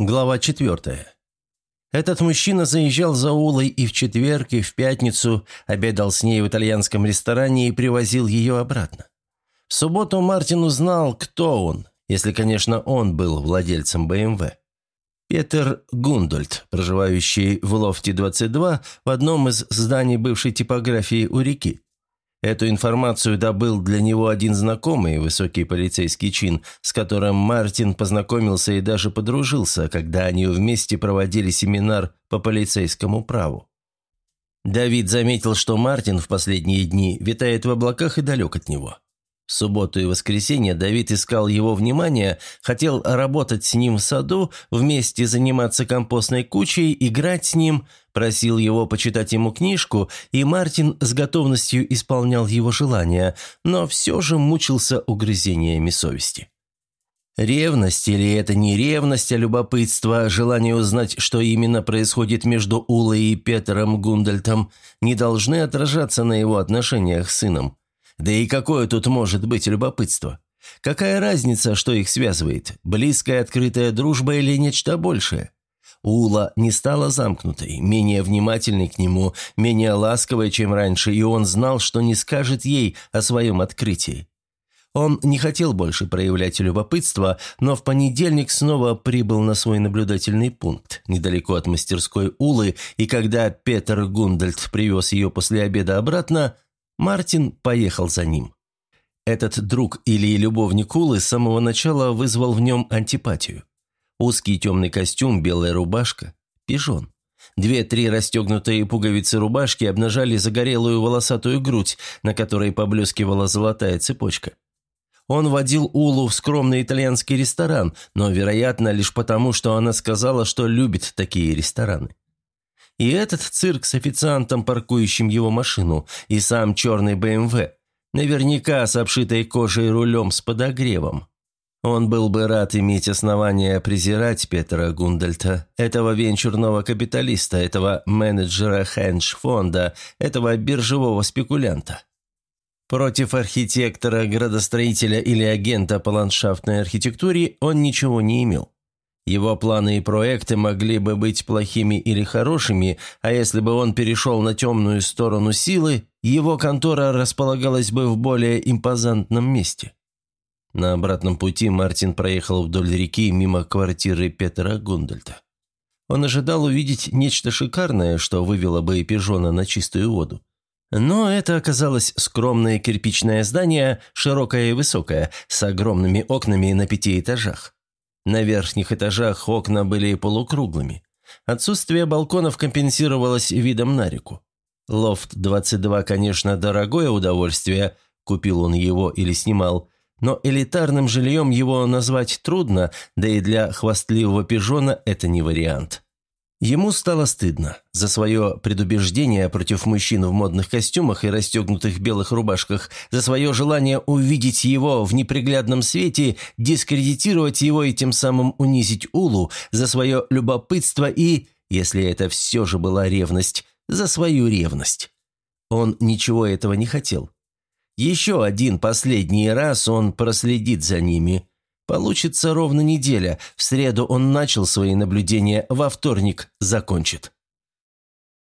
Глава четвертая. Этот мужчина заезжал за Улой и в четверг, и в пятницу, обедал с ней в итальянском ресторане и привозил ее обратно. В субботу Мартин узнал, кто он, если, конечно, он был владельцем БМВ. Петер Гундольд, проживающий в лофте 22 в одном из зданий бывшей типографии у реки. Эту информацию добыл для него один знакомый, высокий полицейский чин, с которым Мартин познакомился и даже подружился, когда они вместе проводили семинар по полицейскому праву. Давид заметил, что Мартин в последние дни витает в облаках и далек от него. В субботу и воскресенье Давид искал его внимание, хотел работать с ним в саду, вместе заниматься компостной кучей, играть с ним, просил его почитать ему книжку, и Мартин с готовностью исполнял его желания, но все же мучился угрызениями совести. Ревность или это не ревность, а любопытство, желание узнать, что именно происходит между Улой и Петером Гундальтом, не должны отражаться на его отношениях с сыном. Да и какое тут может быть любопытство? Какая разница, что их связывает? Близкая открытая дружба или нечто большее? Ула не стала замкнутой, менее внимательной к нему, менее ласковой, чем раньше, и он знал, что не скажет ей о своем открытии. Он не хотел больше проявлять любопытство, но в понедельник снова прибыл на свой наблюдательный пункт, недалеко от мастерской Улы, и когда Петер Гундальд привез ее после обеда обратно, Мартин поехал за ним. Этот друг или любовник Улы с самого начала вызвал в нем антипатию. Узкий темный костюм, белая рубашка, пижон. Две-три расстегнутые пуговицы рубашки обнажали загорелую волосатую грудь, на которой поблескивала золотая цепочка. Он водил Улу в скромный итальянский ресторан, но, вероятно, лишь потому, что она сказала, что любит такие рестораны. И этот цирк с официантом, паркующим его машину, и сам черный БМВ. Наверняка с обшитой кожей рулем с подогревом. Он был бы рад иметь основания презирать Петра Гундальта, этого венчурного капиталиста, этого менеджера хендж-фонда, этого биржевого спекулянта. Против архитектора, градостроителя или агента по ландшафтной архитектуре он ничего не имел. Его планы и проекты могли бы быть плохими или хорошими, а если бы он перешел на темную сторону силы, его контора располагалась бы в более импозантном месте. На обратном пути Мартин проехал вдоль реки мимо квартиры Петера Гундальта. Он ожидал увидеть нечто шикарное, что вывело бы пижона на чистую воду. Но это оказалось скромное кирпичное здание, широкое и высокое, с огромными окнами на пяти этажах. На верхних этажах окна были полукруглыми. Отсутствие балконов компенсировалось видом на реку. Лофт-22, конечно, дорогое удовольствие, купил он его или снимал, но элитарным жильем его назвать трудно, да и для хвастливого пижона это не вариант. Ему стало стыдно за свое предубеждение против мужчин в модных костюмах и расстегнутых белых рубашках, за свое желание увидеть его в неприглядном свете, дискредитировать его и тем самым унизить Улу, за свое любопытство и, если это все же была ревность, за свою ревность. Он ничего этого не хотел. Еще один последний раз он проследит за ними – Получится ровно неделя. В среду он начал свои наблюдения, во вторник закончит.